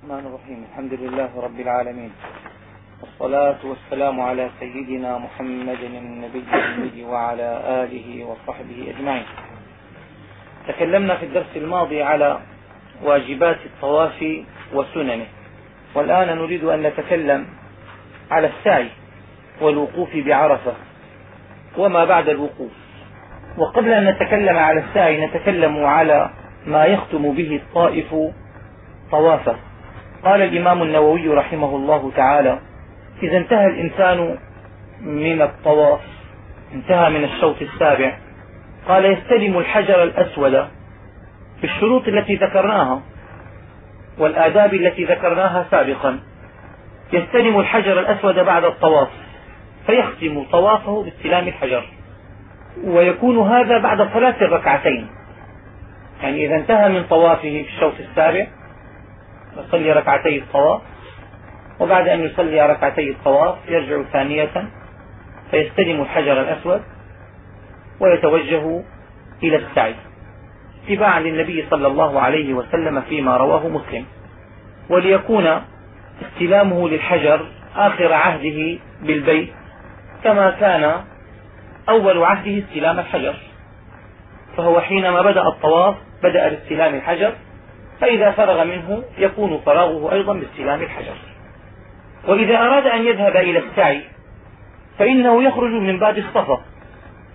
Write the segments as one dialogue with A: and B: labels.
A: الرحمن الرحيم. الحمد لله رب العالمين. والصلاة والسلام على سيدنا محمد النبي الأمي وعلى آله وصحبه أجمعين. تكلمنا في الدرس الماضي على واجبات الطواف وسننه. والآن نريد أن نتكلم على السعي والوقوف بعرفة وما بعد الوقوف. وقبل أن نتكلم على السعي نتكلم على ما يختم به الطائف طوافه. قال الإمام النووي رحمه الله تعالى إذا انتهى الإنسان من الطواف انتهى من الشوط السابع قال يستلم الحجر الأسود بالشروط التي ذكرناها والآداب التي ذكرناها سابقا. يستلم الحجر الأسود بعد الطواف فيختم طوافه باستلام الحجر ويكون هذا بعد صلاة الركعتين. يعني إذا انتهى من طوافه في الشوط السابع يصلي ركعتي الطواف وبعد أن يصلي ركعتي الطواف يرجع ثانية فيستلم الحجر الأسود ويتوجه إلى السعي. اتباعا للنبي صلى الله عليه وسلم فيما رواه مسلم. وليكون استلامه للحجر آخر عهده بالبيت كما كان أول عهده استلام الحجر. فهو حينما بدأ الطواف بدأ باستلام الحجر فإذا فرغ منه يكون فراغه أيضا باستلام الحجر. وإذا أراد أن يذهب إلى السعي فإنه يخرج من باب الصفا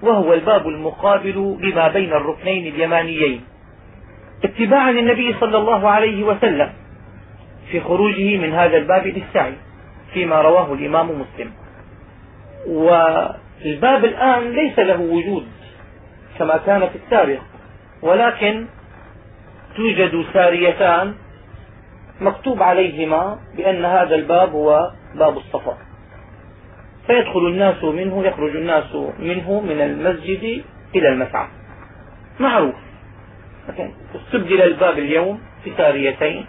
A: وهو الباب المقابل لما بين الركنين اليمانيين اتباعا للنبي صلى الله عليه وسلم في خروجه من هذا الباب للسعي فيما رواه الإمام مسلم. والباب الآن ليس له وجود كما كان في السابق ولكن توجد ساريتان مكتوب عليهما بأن هذا الباب هو باب الصفا. فيدخل الناس منه يخرج الناس منه من المسجد إلى المسعى. معروف. استبدل الباب اليوم في ساريتين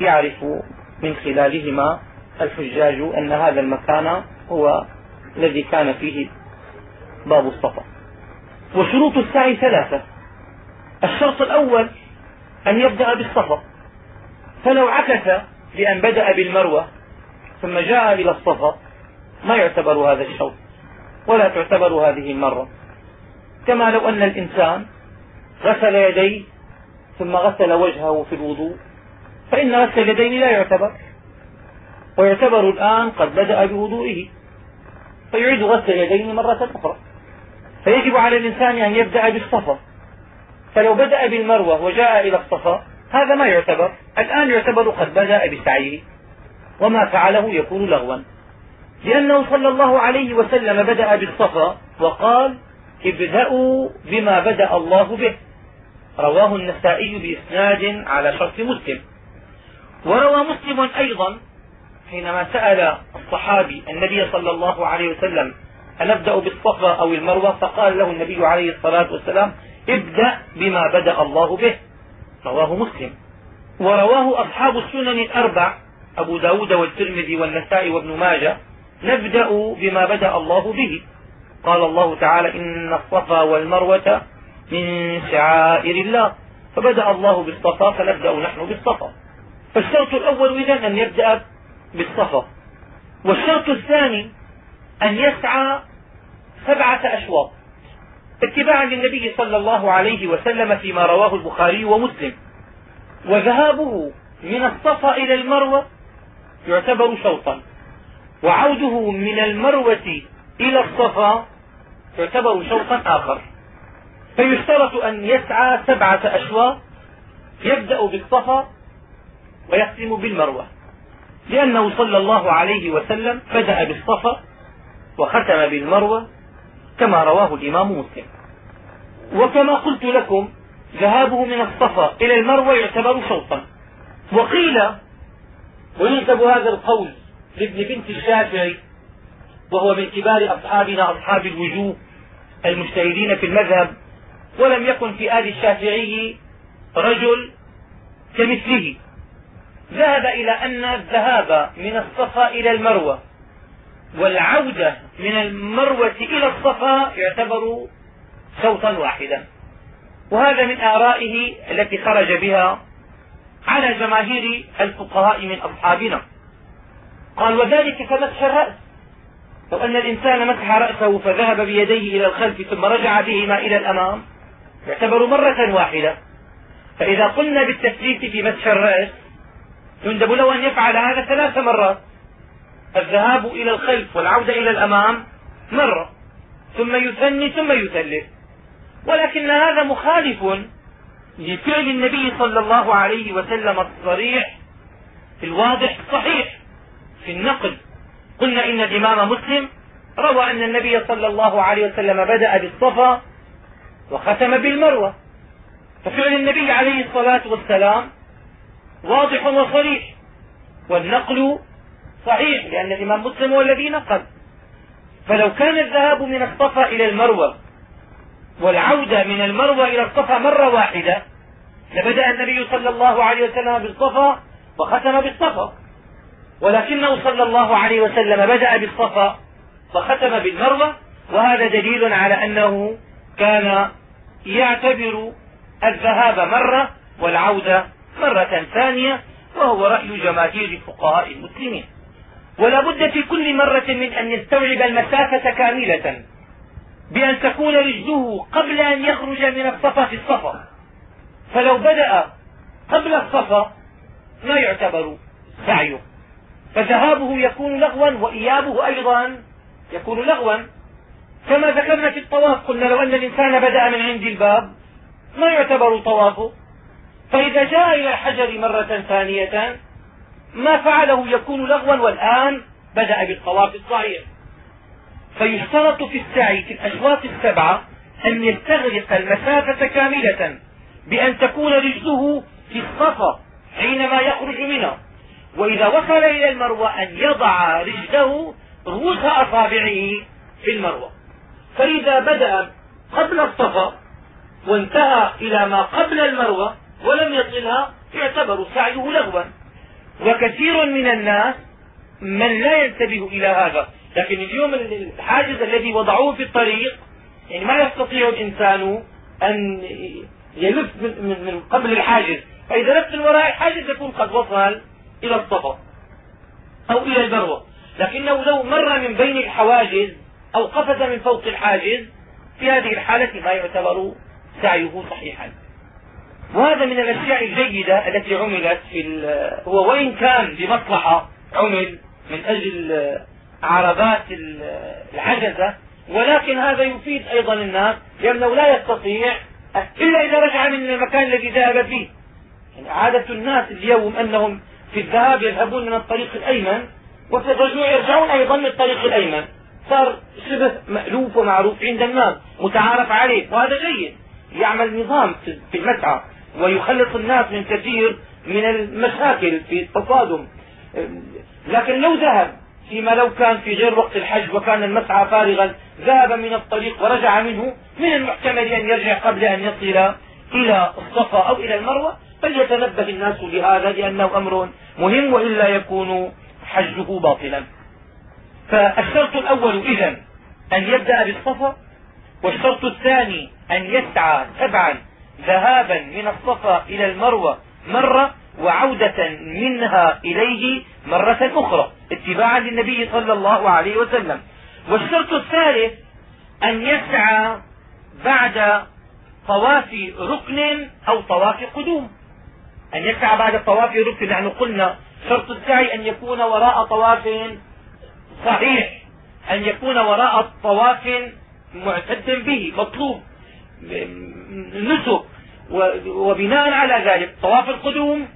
A: يعرف من خلالهما الحجاج أن هذا المكان هو الذي كان فيه باب الصفا. وشروط السعي ثلاثة. الشرط الأول أن يبدأ بالصفا. فلو عكس بأن بدأ بالمروة ثم جاء إلى الصفا ما يعتبر هذا الشوط ولا تعتبر هذه المرة. كما لو أن الإنسان غسل يديه ثم غسل وجهه في الوضوء فإن غسل اليدين لا يعتبر ويعتبر الآن قد بدأ بوضوئه فيعيد غسل اليدين مرة أخرى. فيجب على الإنسان أن يبدأ بالصفا. فلو بدأ بالمروة وجاء إلى الصفا هذا ما يعتبر. الآن يعتبر قد بدأ بسعيه وما فعله يكون لغوا. لأنه صلى الله عليه وسلم بدأ بالصفا وقال ابدأوا بما بدأ الله به. رواه النسائي بإسناد على شرط مسلم. وروى مسلم أيضا حينما سأل الصحابي النبي صلى الله عليه وسلم أنبدأ بالصفا أو المروة؟ فقال له النبي عليه الصلاة والسلام ابدأ بما بدأ الله به. رواه مسلم. ورواه أصحاب السنن الأربع أبو ب داود والترمذي والنسائي وابن ماجه نبدأ بما بدأ الله به. قال الله تعالى إن الصفا والمروة من شعائر الله. فبدأ الله بالصفا فنبدأ نحن بالصفا. فالشرط الأول إذا أن يبدأ بالصفا. والشرط الثاني أن يسعى سبعة أشواط. اتباعا للنبي صلى الله عليه وسلم فيما رواه البخاري ومسلم. وذهابه من الصفا إلى المروة يعتبر شوطا. وعوده من المروة إلى الصفا يعتبر شوطا آخر. فيشترط أن يسعى سبعة أشواط يبدأ بالصفا ويختم بالمروة. لأنه صلى الله عليه وسلم بدأ بالصفا وختم بالمروة كما رواه الإمام مسلم. وكما قلت لكم ذهابه من الصفا إلى المروة يعتبر شوطا. وقيل وينسب هذا القول لابن بنت الشافعي وهو من كبار أصحابنا أصحاب الوجوه المجتهدين في المذهب ولم يكن في آل الشافعي رجل كمثله. ذهب إلى أن الذهاب من الصفا إلى المروة والعودة من المروة إلى الصفا يعتبر صوتا واحدا. وهذا من آرائه التي خرج بها على جماهير الفقهاء من أصحابنا. قال وذلك كمسح الرأس لو أن الإنسان مسح رأسه فذهب بيديه إلى الخلف ثم رجع بهما إلى الأمام يعتبر مرة واحدة. فإذا قلنا بالتثليث في مسح الرأس يندب له أن يفعل هذا ثلاث مرات. الذهاب إلى الخلف والعودة إلى الأمام مرة ثم يثني ثم يثلث. ولكن هذا مخالف لفعل النبي صلى الله عليه وسلم الصريح الواضح الصحيح في النقل. قلنا إن الإمام مسلم روى أن النبي صلى الله عليه وسلم بدأ بالصفا وختم بالمروة. ففعل النبي عليه الصلاة والسلام واضح وصريح والنقل صحيح لأن الإمام مسلم هو الذي نقل. فلو كان الذهاب من الصفا إلى المروة والعودة من المروة إلى الصفا مرة واحدة. لبدأ النبي صلى الله عليه وسلم بالصفا وختم بالصفا. ولكنه صلى الله عليه وسلم بدأ بالصفا وختم بالمروة. وهذا دليل على أنه كان يعتبر الذهاب مرة والعودة مرة ثانية وهو رأي جماهير فقهاء المسلمين. ولا بد في كل مرة من أن يستوعب المسافة كاملة. بأن تكون رجله قبل أن يخرج من الصفا في الصفا. فلو بدأ قبل الصفا ما يعتبر سعيه. فذهابه يكون لغوا وإيابه أيضا يكون لغوا. كما ذكرنا في الطواف قلنا لو أن الإنسان بدأ من عند الباب ما يعتبر طوافه. فإذا جاء إلى الحجر مرة ثانية ما فعله يكون لغوا والآن بدأ بالطواف الصحيح. فيشترط في السعي في الأشواط السبعة أن يستغرق المسافة كاملة بأن تكون رجله في الصفا حينما يخرج منها. وإذا وصل إلى المروة أن يضع رجله رؤوس أصابعه في المروة. فإذا بدأ قبل الصفا وانتهى إلى ما قبل المروة ولم يصلها يعتبر سعيه لغوا. وكثير من الناس من لا ينتبه إلى هذا. لكن اليوم الحاجز الذي وضعوه في الطريق يعني ما يستطيع الإنسان أن يلف من, قبل الحاجز. فإذا لف من وراء الحاجز يكون قد وصل إلى الصفا أو إلى المروة لكنه لو مر من بين الحواجز أو قفز من فوق الحاجز في هذه الحالة ما يعتبر سعيه صحيحا. وهذا من الأشياء الجيدة التي عملت في هو وإن كان بمصلحة عمل من أجل عربات العجزة ولكن هذا يفيد أيضا الناس لأنه لا يستطيع إلا إذا رجع من المكان الذي ذهب فيه. يعني عادة الناس اليوم أنهم في الذهاب يذهبون من الطريق الأيمن وفي الرجوع يرجعون أيضا من الطريق الأيمن. صار شبه مألوف ومعروف عند الناس متعارف عليه وهذا جيد. يعمل نظام في المسعى ويخلص الناس من كثير من المشاكل في التصادم. لكن لو ذهب فيما لو كان في غير وقت الحج وكان المسعى فارغا ذهب من الطريق ورجع منه من المحتمل أن يرجع قبل أن يصل إلى الصفا أو إلى المروة. فليتنبه الناس لهذا لأنه أمر مهم وإلا يكون حجه باطلا. فالشرط الأول إذا أن يبدأ بالصفا والشرط الثاني أن يسعى تبعا ذهابا من الصفا إلى المروة مرة. وعودة منها إليه مرة أخرى اتباعا للنبي صلى الله عليه وسلم. والشرط الثالث أن يسعى بعد طواف ركن أو طواف قدوم. أن يسعى بعد طواف ركن نحن قلنا شرط السعي أن يكون وراء طواف صحيح أن يكون وراء طواف معتد به مطلوب نسك وبناء على ذلك طواف القدوم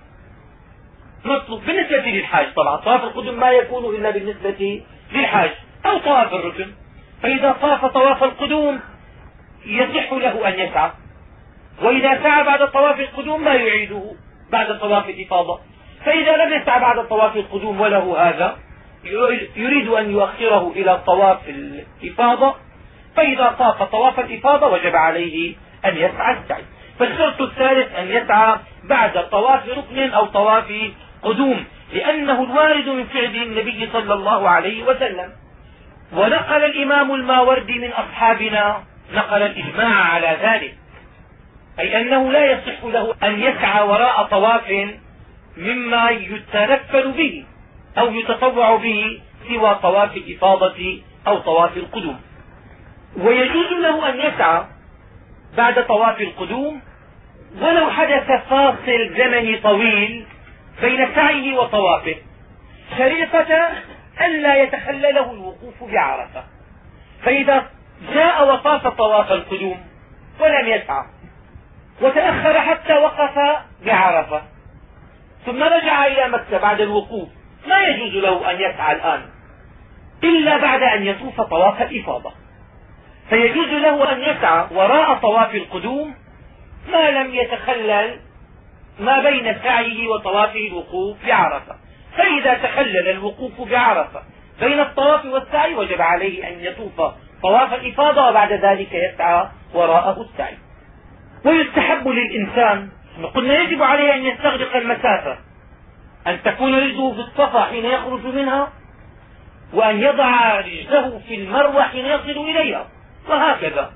A: مطلوب بالنسبة للحاج. طبعا طواف القدوم ما يكون إلا بالنسبة للحاج. أو طواف الركن. فإذا طاف طواف القدوم يصح له أن يسعى. وإذا سعى بعد طواف القدوم ما يعيده بعد طواف الإفاضة. فإذا لم يسعى بعد طواف القدوم وله هذا يريد أن يؤخره إلى طواف الإفاضة. فإذا طاف طواف الإفاضة وجب عليه أن يسعى السعي. فالشرط الثالث أن يسعى بعد طواف ركن أو طواف قدوم لأنه الوارد من فعل النبي صلى الله عليه وسلم. ونقل الإمام الماوردي من أصحابنا نقل الإجماع على ذلك. أي أنه لا يصح له أن يسعى وراء طواف مما يتنفل به أو يتطوع به سوى طواف الإفاضة أو طواف القدوم. ويجوز له أن يسعى بعد طواف القدوم ولو حدث فاصل زمني طويل بين سعيه وطوافه. شريطة ألا يتخلله الوقوف بعرفة. فإذا جاء وطاف طواف القدوم ولم يسعى وتأخر حتى وقف بعرفة. ثم رجع إلى مكة بعد الوقوف. ما يجوز له أن يسعى الآن إلا بعد أن يطوف طواف الإفاضة. فيجوز له أن يسعى وراء طواف القدوم ما لم يتخلل ما بين سعيه وطوافه الوقوف بعرفة. فإذا تخلل الوقوف بعرفة بين الطواف والسعي وجب عليه أن يطوف طواف الإفاضة وبعد ذلك يسعى وراءه السعي. ويستحب للإنسان قلنا يجب عليه أن يستغرق المسافة أن تكون رجله في الصفا حين يخرج منها وأن يضع رجله في المروة حين يصل إليها وهكذا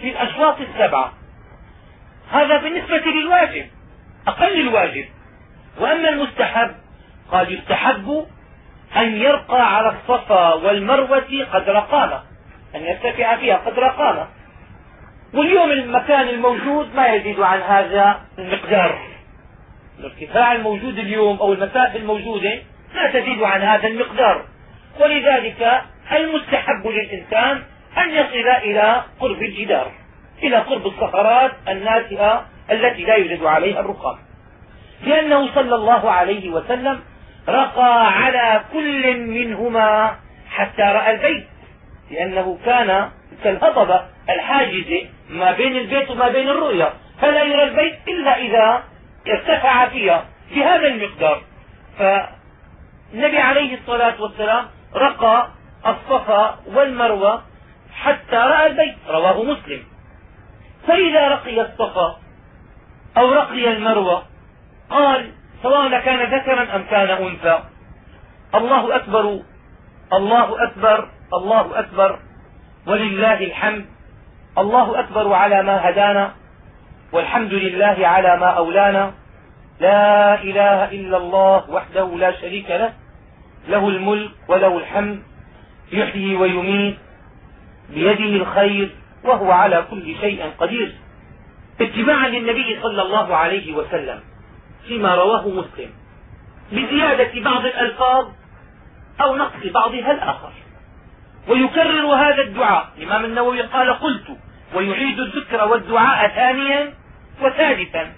A: في الأشواط السبعة. هذا بالنسبة للواجب. أقل الواجب. وأما المستحب قال يستحب أن يرقى على الصفا والمروة قدر قامة أن يرتفع فيها قدر قامة واليوم المكان الموجود ما يزيد عن هذا المقدار. الارتفاع الموجود اليوم أو المسافة الموجودة لا تزيد عن هذا المقدار. ولذلك المستحب للإنسان أن يصل إلى قرب الجدار إلى قرب الصخرات الناتئة التي لا يوجد عليها الرخام لأنه صلى الله عليه وسلم رقى على كل منهما حتى رأى البيت. لأنه كان كالهضبة الحاجزة ما بين البيت وما بين الرؤيا. فلا يرى البيت إلا إذا ارتفع فيها بهذا المقدار. فالنبي عليه الصلاة والسلام رقى الصفا والمروة حتى رأى البيت. رواه مسلم. فإذا رقي الصفا أو رقي المروة. قال سواء كان ذكرا أم كان أنثى. الله أكبر الله أكبر الله أكبر. ولله الحمد. الله أكبر على ما هدانا والحمد لله على ما أولانا. لا إله إلا الله وحده لا شريك له. له الملك وله الحمد. يحيي ويميت بيده الخير وهو على كل شيء قدير. اتباعا للنبي صلى الله عليه وسلم فيما رواه مسلم بزيادة بعض الألفاظ أو نقص بعضها الآخر. ويكرر هذا الدعاء الإمام النووي قال قلت ويعيد الذكر والدعاء ثانيا وثالثا.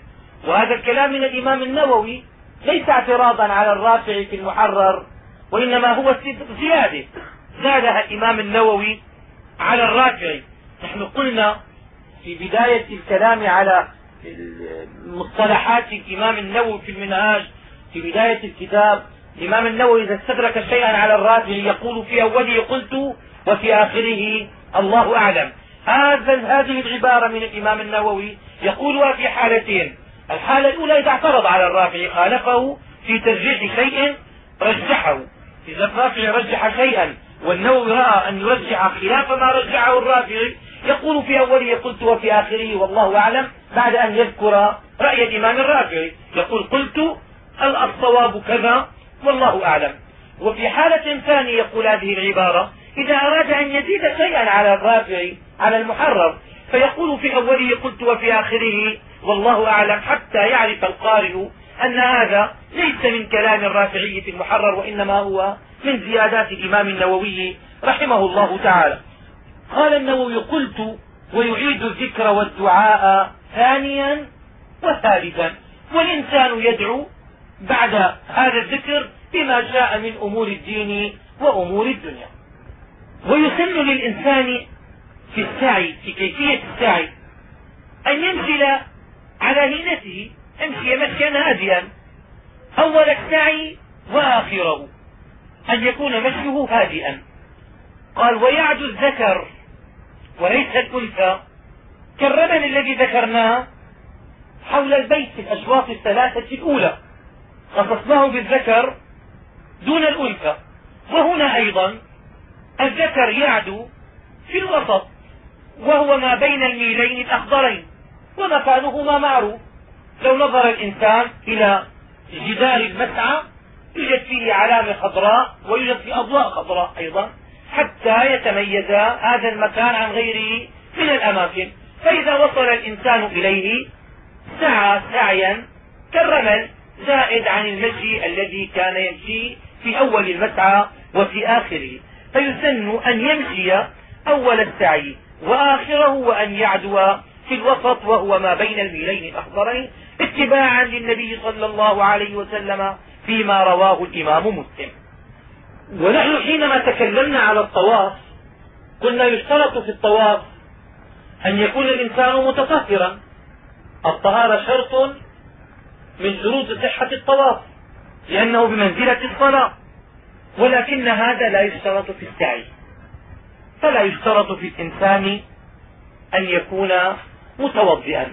A: وهذا الكلام من الإمام النووي ليس اعتراضا على الرافع في المحرر وإنما هو زيادة. زادها الإمام النووي على الرافع. نحن قلنا في بداية الكلام على مصطلحات الإمام النووي في المنهاج في بداية الكتاب الإمام النووي إذا استدرك شيئا على الرافع يقول في أوله قلت وفي آخره الله أعلم. هذا هذه العبارة من الإمام النووي يقولها في حالتين. الحالة الأولى إذا اعترض على الرافع خالفه في ترجيح شيء رجحه. إذا الرافع رجح شيئا والنووي رأى أن يرجح خلاف ما رجحه الرافع يقول في أوله قلت وفي آخره والله أعلم بعد أن يذكر رأي الإمام الرافعي. يقول قلت الصواب كذا والله أعلم. وفي حالة ثانية يقول هذه العبارة إذا أراد أن يزيد شيئا على الرافع على المحرر فيقول في أوله قلت وفي آخره والله أعلم حتى يعرف القارئ أن هذا ليس من كلام الرافعي في المحرر وإنما هو من زيادات الإمام النووي رحمه الله تعالى. قال النووي قلت ويعيد الذكر والدعاء ثانيا وثالثا والإنسان يدعو بعد هذا الذكر بما شاء من أمور الدين وأمور الدنيا. ويسن للإنسان في السعي في كيفية السعي أن يمثل على هينته يمشي مشيا هادئا أول السعي وآخره أن يكون مشيه هادئا. قال ويعد الذكر وليس الأنثى كالرمل الذي ذكرناه حول البيت في الأشواط الثلاثة الأولى. خصصناه بالذكر دون الأنثى. وهنا أيضا الذكر يعدو في الوسط وهو ما بين الميلين الأخضرين ومكانهما معروف. لو نظر الإنسان إلى جدار المسعى يوجد فيه علامة خضراء ويوجد فيه أضواء خضراء أيضا. حتى يتميز هذا المكان عن غيره من الأماكن. فإذا وصل الإنسان إليه سعى سعيا كالرمل زائد عن المشي الذي كان يمشي في أول المسعى وفي آخره. فيسن أن يمشي أول السعي وآخره وأن يعدو في الوسط وهو ما بين الميلين الأخضرين اتباعا للنبي صلى الله عليه وسلم فيما رواه الإمام مسلم. ونحن حينما تكلمنا على الطواف قلنا يشترط في الطواف أن يكون الإنسان متطهرا. الطهارة شرط من شروط صحة الطواف لأنه بمنزلة الصلاة ولكن هذا لا يشترط في السعي. فلا يشترط في الإنسان أن يكون متوضئا.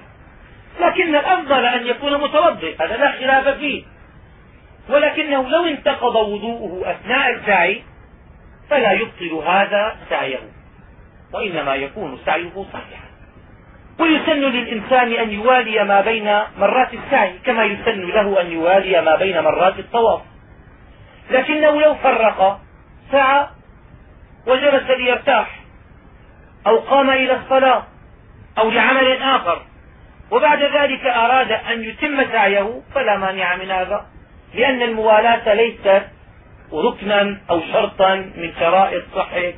A: لكن الأفضل أن يكون متوضئ هذا لا خلاف فيه. ولكنه لو انتقض وضوءه أثناء السعي فلا يبطل هذا سعيه وإنما يكون سعيه صحيحا. ويسن للإنسان أن يوالي ما بين مرات السعي كما يسن له أن يوالي ما بين مرات الطواف. لكنه لو فرق سعى وجلس ليرتاح أو قام إلى الصلاة أو لعمل آخر وبعد ذلك أراد أن يتم سعيه فلا مانع من هذا. لأن الموالاة ليست ركنا أو شرطا من شرائط صحة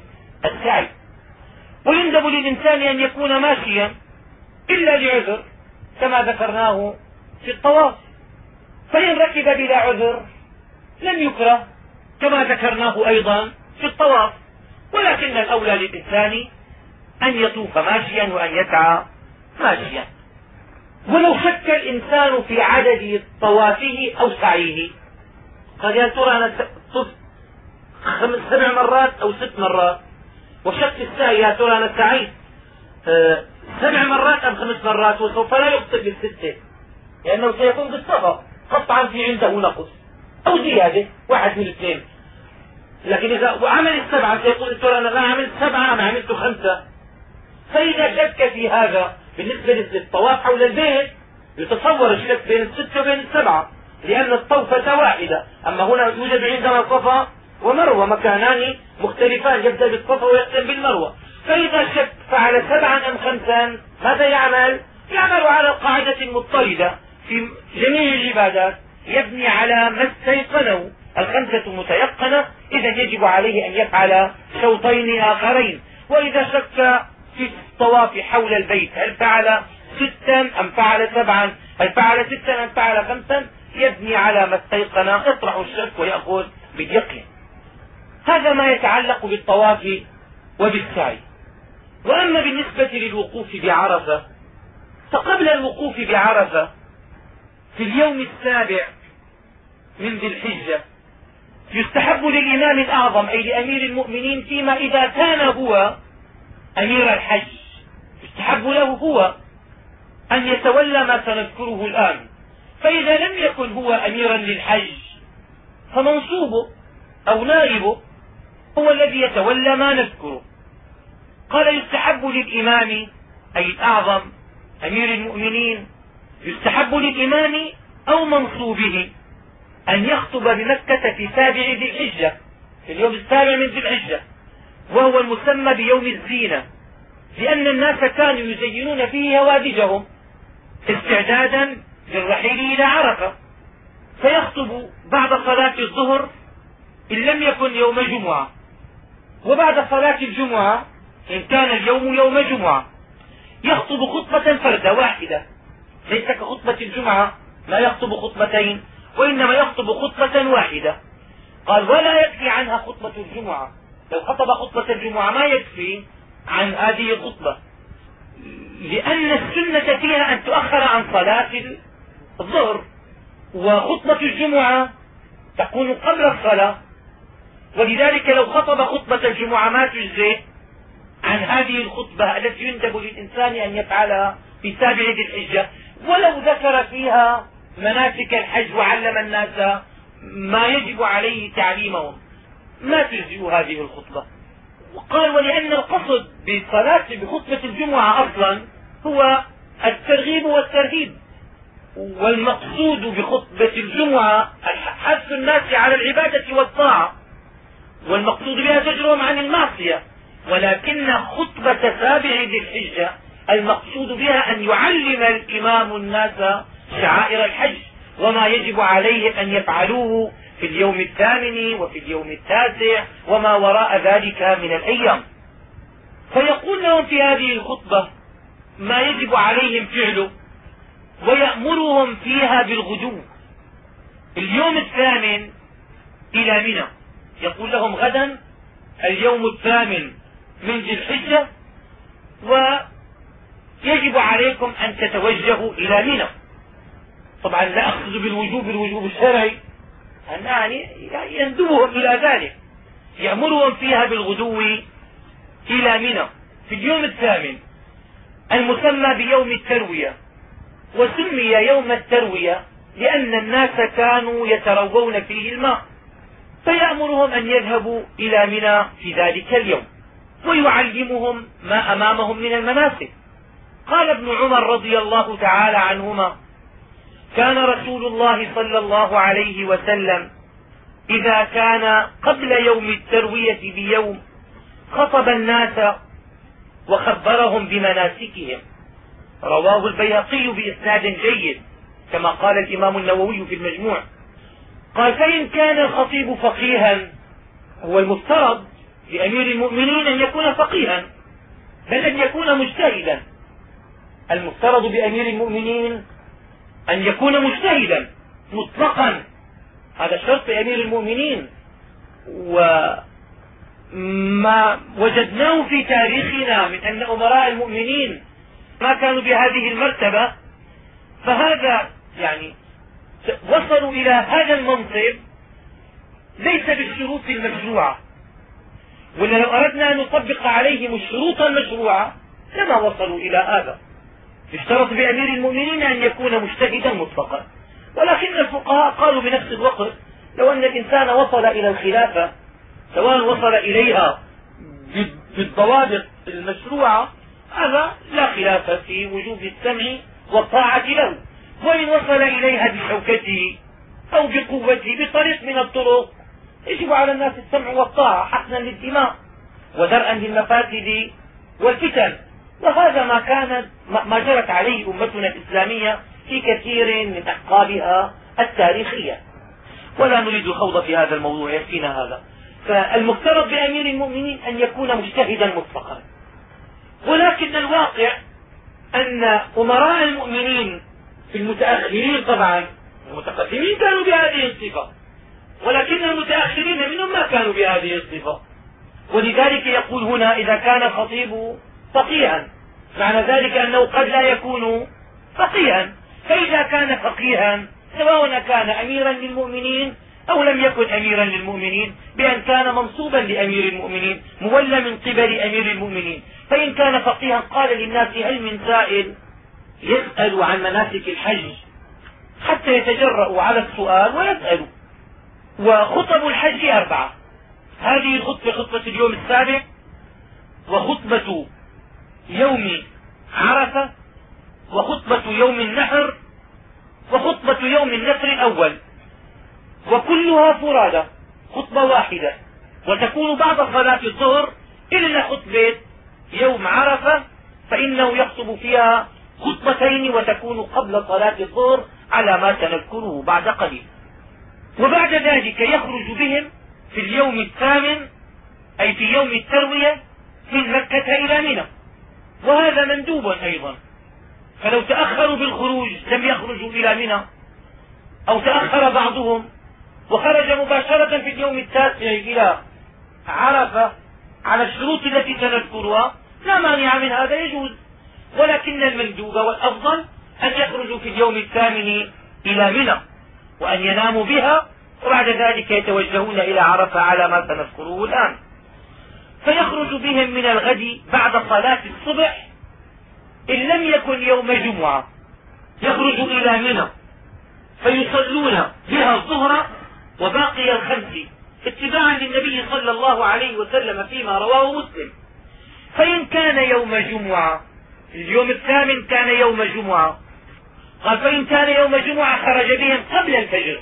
A: السعي. ويندب للإنسان أن يكون ماشيا إلا لعذر كما ذكرناه في الطواف. فإن ركب بلا عذر لم يكره كما ذكرناه أيضا في الطواف. ولكن الأولى للإنسان أن يطوف ماشيا وأن يسعى ماشيا. ولو شك الإنسان في عدد طوافه أو سعيه. قال يا ترى أنا طفت خمس سبع مرات أو ست مرات؟ وشك السعي يا ترى أنا سعيت أه سبع مرات أم خمس مرات؟ وسوف لا يخطئ بالستة. لأنه سيكون بالسفر قطعا في عنده نقص. أو زيادة. واحد من الاثنين لكن إذا عمل السبعة سيقول ترى أنا ما عملت سبعة أنا عملت خمسة. فإذا شك في هذا بالنسبة للطواف حول البيت يتصور الشك بين الستة وبين السبعة لأن الطوفة واحدة. أما هنا يوجد عندنا الصفا ومروة مكانان مختلفان يبدأ بالصفا ويختم بالمروة. فإذا شك فعل سبعا أم خمسا ماذا يعمل؟ يعمل على القاعدة المضطردة في جميع العبادات يبني على ما استيقنه. الخمسة متيقنة إذا يجب عليه أن يفعل شوطين آخرين. وإذا شك في الطواف حول البيت. هل فعل ستا أم فعل سبعا؟ هل فعل ستا أم فعل خمسا؟ يبني على ما استيقن. يطرح الشك ويأخذ باليقين. هذا ما يتعلق بالطواف وبالسعي. وأما بالنسبة للوقوف بعرفة فقبل الوقوف بعرفة في اليوم السابع من ذي الحجة يستحب للإمام الأعظم أي لأمير المؤمنين فيما إذا كان هو أمير الحج يستحب له هو أن يتولى ما سنذكره الآن. فإذا لم يكن هو أميرا للحج فمنصوبه أو نائبه هو الذي يتولى ما نذكره. قال يستحب للإمام أي الأعظم أمير المؤمنين يستحب للإمام أو منصوبه أن يخطب بمكة في سابع ذي الحجة في اليوم السابع من ذي الحجة. وهو المسمى بيوم الزينة لأن الناس كانوا يزينون فيه هوادجهم استعدادا للرحيل إلى عرفة. فيخطب بعد صلاة الظهر إن لم يكن يوم جمعة وبعد صلاة الجمعة إن كان اليوم يوم جمعة. يخطب خطبة فردة واحدة ليس كخطبة الجمعة ما يخطب خطبتين وإنما يخطب خطبة واحدة. قال ولا يكفي عنها خطبة الجمعة. لو خطب خطبة الجمعة ما يكفي عن هذه الخطبة. لأن السنة فيها أن تؤخر عن صلاة الظهر وخطبة الجمعة تكون قبل الصلاة. ولذلك لو خطب خطبة الجمعة ما تجزي عن هذه الخطبة التي يندب للإنسان أن يفعلها في سابع ذي الحجة. ولو ذكر فيها مناسك الحج وعلم الناس ما يجب عليه تعليمهم. ما تجزئ هذه الخطبة. وقال ولأن القصد بالصلاة بخطبة الجمعة أصلا هو الترغيب والترهيب. والمقصود بخطبة الجمعة حث الناس على العبادة والطاعة. والمقصود بها زجرهم عن المعصية. ولكن خطبة سابع ذي الحجة المقصود بها أن يعلم الإمام الناس شعائر الحج. وما يجب عليهم أن يفعلوه في اليوم الثامن وفي اليوم التاسع وما وراء ذلك من الأيام. فيقول لهم في هذه الخطبة ما يجب عليهم فعله ويأمرهم فيها بالغدو. اليوم الثامن إلى منى. يقول لهم غدا اليوم الثامن من ذي الحجة ويجب عليكم أن تتوجهوا إلى منى. طبعا لا أقصد بالوجوب الوجوب الشرعي. يعني يندبهم إلى ذلك. يأمرهم فيها بالغدو إلى منى في اليوم الثامن المسمى بيوم التروية وسمي يوم التروية لأن الناس كانوا يتروون فيه الماء. فيأمرهم أن يذهبوا إلى منى في ذلك اليوم ويعلمهم ما أمامهم من المناسك. قال ابن عمر رضي الله تعالى عنهما كان رسول الله صلى الله عليه وسلم إذا كان قبل يوم التروية بيوم خطب الناس وخبرهم بمناسكهم. رواه البيهقي بإسناد جيد كما قال الإمام النووي في المجموع. قال فإن كان الخطيب فقيها هو المفترض لأمير المؤمنين أن يكون فقيها بل أن يكون مجتهدا. المفترض بأمير المؤمنين أن يكون مجتهدا مطلقا. هذا شرط أمير المؤمنين. وما وجدناه في تاريخنا من أن أمراء المؤمنين ما كانوا بهذه المرتبة فهذا يعني وصلوا إلى هذا المنصب ليس بالشروط المشروعة. ولا لو أردنا أن نطبق عليهم الشروط المشروعة لما وصلوا إلى هذا. يشترط بأمير المؤمنين أن يكون مجتهدا مطلقا. ولكن الفقهاء قالوا بنفس الوقت لو أن الإنسان وصل إلى الخلافة سواء وصل إليها بالضوابط المشروعة هذا لا خلاف في وجوب السمع والطاعة له. وإن وصل إليها بشوكته أو بقوته بطريق من الطرق يجب على الناس السمع والطاعة حقنا للدماء ودرءا للمفاسد والفتن. وهذا ما كان ما جرت عليه أمتنا الإسلامية في كثير من أحقابها التاريخية. ولا نريد الخوض في هذا الموضوع يكفينا هذا. فالمفترض بأمير المؤمنين أن يكون مجتهدا مطلقا. ولكن الواقع أن أمراء المؤمنين في المتأخرين طبعا المتقدمين كانوا بهذه الصفة. ولكن المتأخرين منهم ما كانوا بهذه الصفة. ولذلك يقول هنا إذا كان الخطيب فقيها. معنى ذلك أنه قد لا يكون فقيها. فإذا كان فقيها سواء كان أميرا للمؤمنين أو لم يكن أميرا للمؤمنين بأن كان منصوبا لأمير المؤمنين مولى من قبل أمير المؤمنين. فإن كان فقيها قال للناس هل من سائل؟ يسأل عن مناسك الحج حتى يتجرأوا على السؤال ويسألوا. وخطب الحج أربعة. هذه الخطبة خطبة اليوم السابع وخطبة يوم عرفة وخطبة يوم النحر وخطبة يوم النفر الأول. وكلها فرادى خطبة واحدة. وتكون بعد صلاة الظهر إلا خطبة يوم عرفة فإنه يخطب فيها خطبتين وتكون قبل صلاة الظهر على ما سنذكره بعد قليل. وبعد ذلك يخرج بهم في اليوم الثامن أي في يوم التروية من مكة إلى منى. وهذا مندوب أيضا. فلو تأخروا بالخروج لم يخرجوا إلى منى أو تأخر بعضهم وخرج مباشرة في اليوم التاسع إلى عرفة على الشروط التي سنذكرها لا مانع من هذا يجوز. ولكن المندوب والأفضل أن يخرجوا في اليوم الثامن إلى منى وأن يناموا بها وبعد ذلك يتوجهون إلى عرفة على ما سنذكره الآن. فيخرج بهم من الغد بعد صلاة الصبح إن لم يكن يوم جمعة يخرج إلى منى فيصلون بها الظهر وباقي الخمس اتباعا للنبي صلى الله عليه وسلم فيما رواه مسلم. فإن كان يوم جمعة اليوم الثامن كان يوم جمعة. قال فإن كان يوم جمعة خرج بهم قبل الفجر.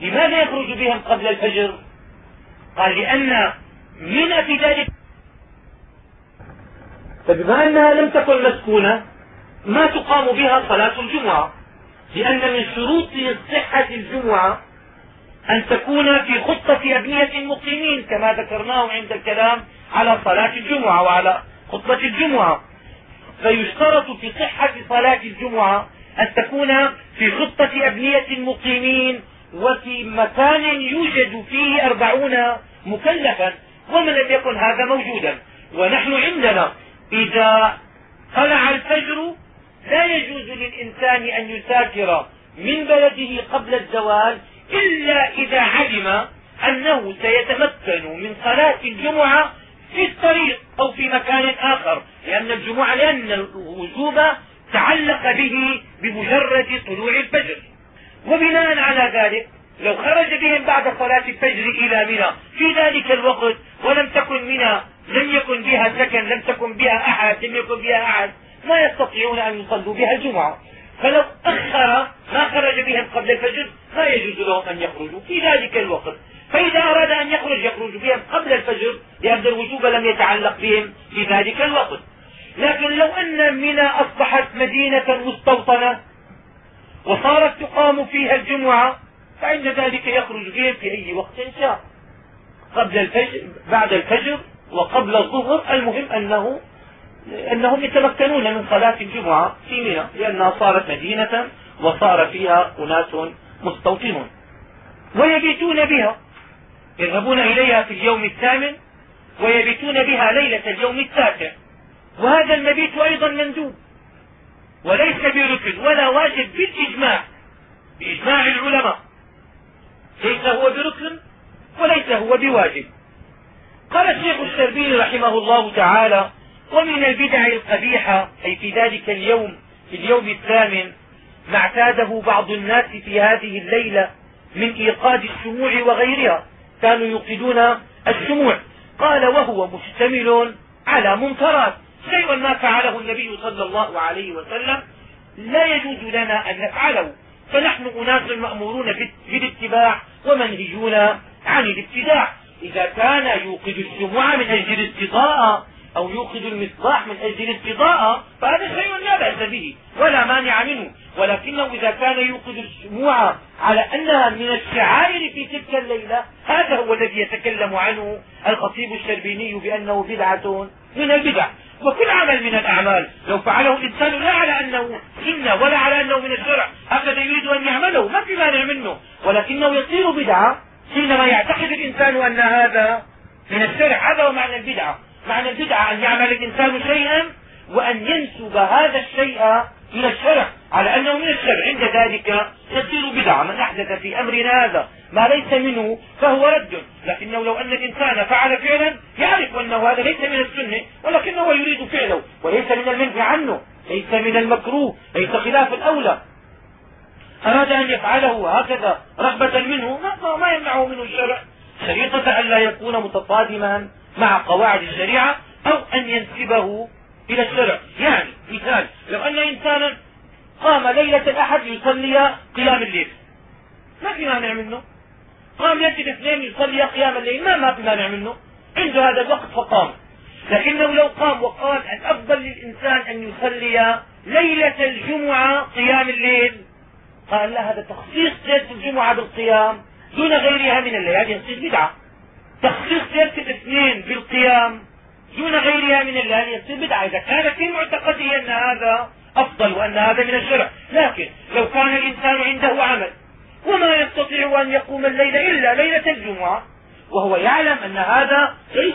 A: لماذا يخرج بهم قبل الفجر؟ قال لأن من في ذلك. فبما أنها لم تكن مسكونة ما تقام بها صلاة الجمعة؟ لأن من شروط صحة الجمعة أن تكون في خطة أبنية المقيمين كما ذكرناه عند الكلام على صلاة الجمعة وعلى خطبة الجمعة. فيشترط في صحة صلاة الجمعة أن تكون في خطة أبنية المقيمين وفي مكان يوجد فيه أربعون مكلفا. ومن لم يكن هذا موجودا. ونحن عندنا إذا طلع الفجر لا يجوز للإنسان أن يسافر من بلده قبل الزوال إلا إذا علم أنه سيتمكن من صلاة الجمعة في الطريق أو في مكان آخر. لأن الجمعة لأن الوجوب تعلق به بمجرد طلوع الفجر. وبناء على ذلك لو خرج بهم بعد صلاة الفجر إلى منى في ذلك الوقت ولم تكن منى لم يكن بها سكن لم تكن بها أحد لم يكن بها أحد ما يستطيعون أن يصلوا بها الجمعة. فلو أخر ما خرج بهم قبل الفجر ما يجوز لهم أن يخرجوا في ذلك الوقت. فإذا أراد أن يخرج يخرج بهم قبل الفجر لأن الوجوب لم يتعلق بهم في ذلك الوقت. لكن لو أن منى أصبحت مدينة مستوطنة وصارت تقام فيها الجمعة فعند ذلك يخرج بهم في أي وقت شاء. قبل الفجر بعد الفجر وقبل الظهر المهم أنه أنهم يتمكنون من صلاة الجمعة في منى لأنها صارت مدينة وصار فيها أناس مستوطنون. ويبيتون بها يذهبون إليها في اليوم الثامن ويبيتون بها ليلة اليوم التاسع. وهذا المبيت أيضا مندوب. وليس بركن ولا واجب بالإجماع بإجماع العلماء. ليس هو بركن وليس هو بواجب. قال الشيخ الشربيني رحمه الله تعالى ومن البدع القبيحة أي في ذلك اليوم في اليوم الثامن ما اعتاده بعض الناس في هذه الليلة من إيقاد الشموع وغيرها كانوا يوقدون الشموع قال وهو مشتمل على منكرات. شيء ما فعله النبي صلى الله عليه وسلم لا يجوز لنا أن نفعله. فنحن أناس مأمورون بالاتباع ومنهجون عن الابتداع. إذا كان يوقد الشموع من أجل الاستضاءة أو يوقد المصباح من أجل الاستضاءة فهذا شيء لا بأس به ولا مانع منه. ولكنه إذا كان يوقد الشموع على أنها من الشعائر في تلك الليلة هذا هو الذي يتكلم عنه الخطيب الشربيني بأنه بدعة من البدع. وكل عمل من الأعمال لو فعله الإنسان لا على أنه سنة ولا على أنه من الشرع. هكذا يريد أن يعمله ما في مانع منه. ولكنه يصير بدعة حينما يعتقد الإنسان أن هذا من الشرع. هذا هو معنى البدعة. معنى البدعة أن يعمل الإنسان شيئا وأن ينسب هذا الشيء إلى الشرع على أنه من الشرع عند ذلك يصير بدعة. من أحدث في أمرنا هذا ما ليس منه فهو رد. لكنه لو أن الإنسان فعل فعلا يعرف أنه هذا ليس من السنة ولكنه يريد فعله. وليس من المنهي عنه ليس من المكروه ليس خلاف الأولى. أراد أن يفعله هكذا رغبة منه ما يمنعه منه الشرع. شريطة ألا يكون متصادما مع قواعد الشريعة أو أن ينسبه إلى الشرع يعني مثال لو أن إنسانا قام ليلة الأحد يصلي قيام الليل. ما في مانع منه. قام ليلة الاثنين يصلي قيام الليل ما ما في مانع منه. عنده هذا الوقت فقام. لكنه لو قام وقال الأفضل للإنسان أن يصلي ليلة الجمعة قيام الليل. قال لا هذا تخصيص ليلة الجمعة بالقيام دون غيرها من الليالي. يصير بدعة تخصيص ليلة الاثنين بالقيام دون غيرها من الليالي يصير بدعة. إذا كان في معتقده أن هذا أفضل وأن هذا من الشرع لكن لو كان الإنسان عنده عمل وما يستطيع أن يقوم الليل إلا ليلة الجمعة وهو يعلم أن هذا ليس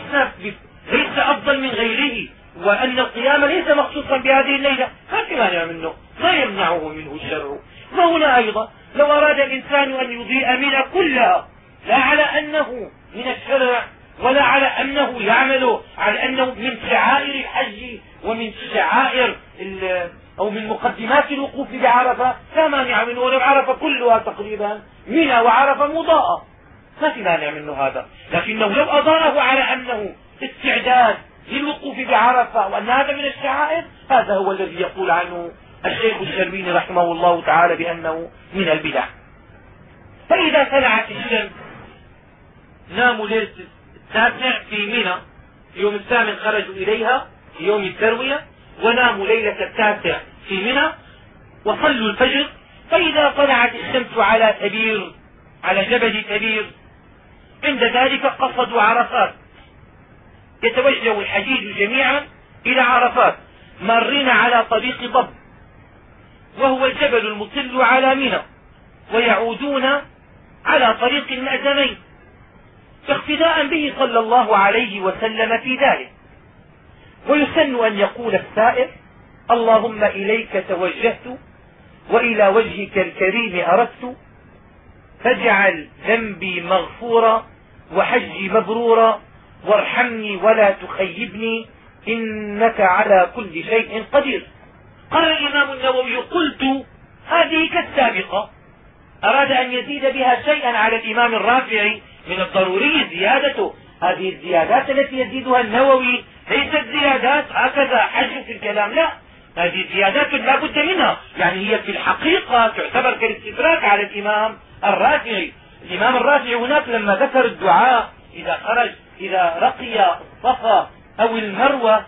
A: ليس أفضل من غيره وأن القيام ليس مخصوصا بهذه الليلة ما في مانع منه ما يمنعه منه الشرع. وهنا أيضا لو أراد الإنسان أن يضيء منى كلها لا على أنه من الشرع ولا على أنه يعمل على أنه من شعائر الحج ومن شعائر أو من مقدمات الوقوف بعرفة. لا مانع منه ولو عرفة كلها تقريبا منى وعرفة مضاءة ما في مانع منه هذا. لكنه لو أضاءه على أنه استعداد للوقوف بعرفة وأن هذا من الشعائر هذا هو الذي يقول عنه الشيخ الشربيني رحمه الله تعالى بأنه من البدع. فإذا طلعت الشمس ناموا ليلة التاسع في منى يوم الثامن خرجوا إليها في يوم التروية وناموا ليلة التاسع في منى وصلوا الفجر فإذا طلعت الشمس على تبير على جبل تبير عند ذلك قصدوا عرفات. يتوجه الحجيج جميعا إلى عرفات مارين على طريق ضب وهو الجبل المطل على منى ويعودون على طريق المأذنين. اقتداء به صلى الله عليه وسلم في ذلك. ويسن أن يقول السائر اللهم إليك توجهت وإلى وجهك الكريم أردت فاجعل ذنبي مغفورا وحجي مبرورا وارحمني ولا تخيبني إنك على كل شيء قدير. قال الإمام النووي قلت هذه كالسابقة. أراد أن يزيد بها شيئا على الإمام الرافعي من الضروري زيادته هذه الزيادات التي يزيدها النووي ليست زيادات هكذا حج في الكلام لا. هذه زيادات لا بد منها. يعني هي في الحقيقة تعتبر كالاستدراك على الإمام الرافعي. الإمام الرافعي هناك لما ذكر الدعاء إذا خرج إذا رقي الصفا أو المروة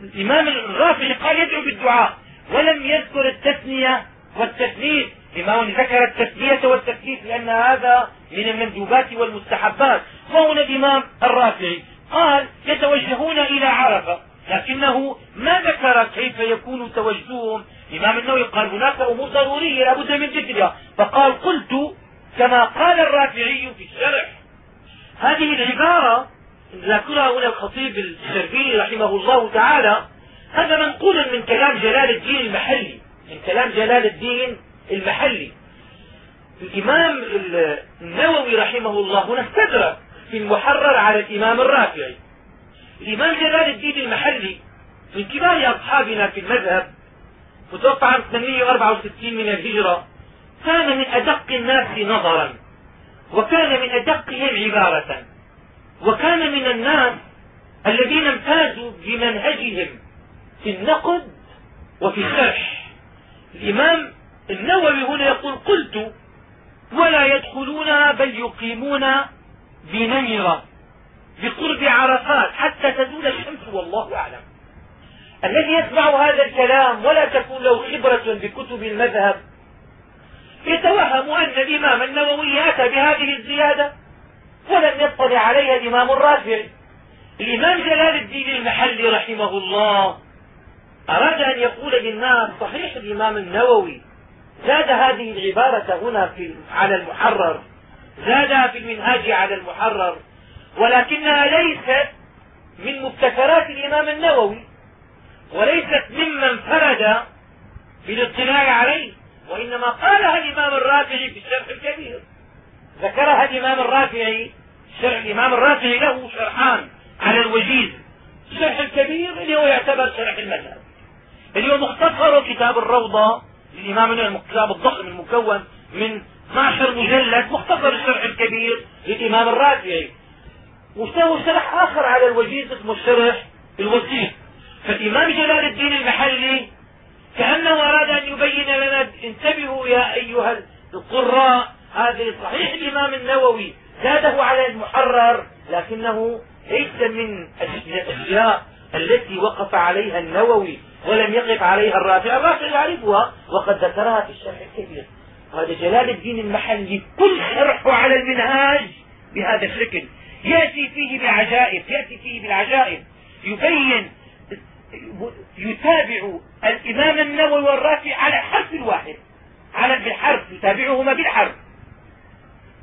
A: الإمام الرافعي قال يدعو بالدعاء ولم يذكر التثنية والتثليث الإمام ذكر التثنية والتثليث لأن هذا من المندوبات والمستحبات. وهنا الإمام الرافعي قال يتوجهون إلى عرفة لكنه ما ذكر كيف يكون توجههم. الإمام النووي قال هناك أمور ضرورية لابد من ذكرها. فقال قلت كما قال الرافعي في الشرح. هذه العبارة ذاكرها هنا الخطيب الشربيني رحمه الله تعالى. هذا منقول من كلام جلال الدين المحلي من كلام جلال الدين المحلي. الإمام النووي رحمه الله هنا استدرك في المحرر على الإمام الرافعي. الإمام جلال الدين المحلي من كبار أصحابنا في المذهب متوفى عام 864 من الهجرة كان من أدق الناس نظرا وكان من أدقهم عبارة وكان من الناس الذين امتازوا بمنهجهم في النقد وفي الشرح. الإمام النووي هنا يقول قلت ولا يدخلونها بل يقيمون بنمرة بقرب عرفات حتى تزول الشمس والله أعلم. الذي يسمع هذا الكلام ولا تكون له خبرة بكتب المذهب. يتوهم أن الإمام النووي أتى بهذه الزيادة ولم يطلع عليها الإمام الرافعي. الإمام جلال الدين المحلي رحمه الله أراد أن يقول للناس صحيح الإمام النووي زاد هذه العبارة هنا في على المحرر زادها في المنهاج على المحرر ولكنها ليست من مبتكرات الإمام النووي وليست ممن فرد بالاطلاع عليه وإنما قالها الإمام الرافعي في الشرح الكبير. ذكرها الإمام الرافعي شرح الإمام الرافعي له شرحان على الوجيز. الشرح الكبير اللي هو يعتبر شرح المذهب. اللي هو مختصر كتاب الروضة للإمام الكتاب الضخم المكون من 12 مجلد مختصر الشرح الكبير للإمام الرافعي وسوى شرح آخر على الوجيز اسمه الشرح؟ الوسيط فالإمام جلال الدين المحلي كأنه أراد أن يبين لنا انتبهوا يا أيها القراء هذه صحيح الإمام النووي زاده على المحرر لكنه ليس من الأشياء التي وقف عليها النووي. ولم يقف عليها الرافع. الرافع يعرفها وقد ذكرها في الشرح الكبير. هذا جلال الدين المحلي كل شرحه على المنهاج بهذا الشكل. يأتي فيه بعجائب يأتي فيه بالعجائب. يبين يتابع الإمام النووي والرافع على الحرف الواحد على بالحرف يتابعهما بالحرف.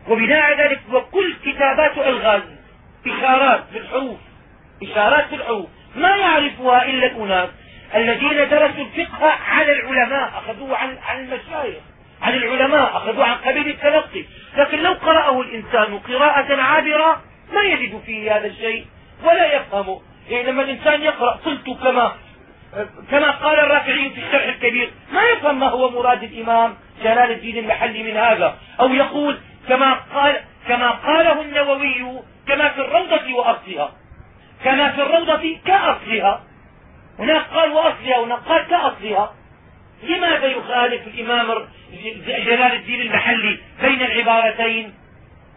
A: وبناء على ذلك وكل كتابات الغاز إشارات بالحروف إشارات بالحروف. ما يعرفها إلا الأناس. الذين درسوا الفقه على العلماء أخذوه عن عن المشايخ عن العلماء أخذوه عن قبيل التلقي. لكن لو قرأه الإنسان قراءة عابرة ما يجد فيه هذا الشيء ولا يفهمه. يعني لما الإنسان يقرأ قلت كما كما قال الرافعي في الشرح الكبير ما يفهم ما هو مراد الإمام جلال الدين المحلي من هذا. أو يقول كما قال كما قاله النووي كما في الروضة وأصلها. كما في الروضة كأصلها. هناك قال وأصلها هناك قال كأصلها. لماذا يخالف الإمام جلال الدين المحلي بين العبارتين؟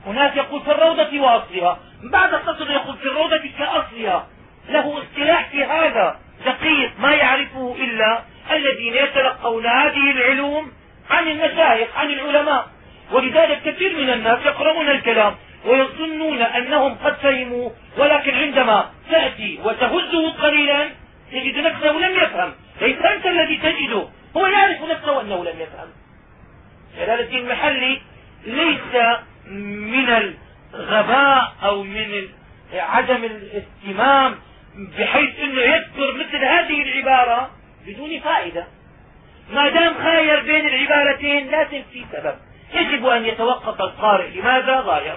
A: هناك يقول في الروضة وأصلها. بعد السطر يقول في الروضة كأصلها. له اصطلاح في هذا. دقيق ما يعرفه إلا الذين يتلقون هذه العلوم عن المشايخ عن العلماء. ولذلك كثير من الناس يقرؤون الكلام ويظنون أنهم قد فهموا ولكن عندما تأتي وتهزه قليلا تجد نفسه لم يفهم. ليس أنت الذي تجده. هو يعرف نفسه أنه لم يفهم. جلال الدين المحلي ليس من الغباء أو من عدم الاهتمام بحيث إنه يذكر مثل هذه العبارة بدون فائدة. ما دام خاير بين العبارتين لازم في سبب. يجب أن يتوقف القارئ. لماذا؟ غاير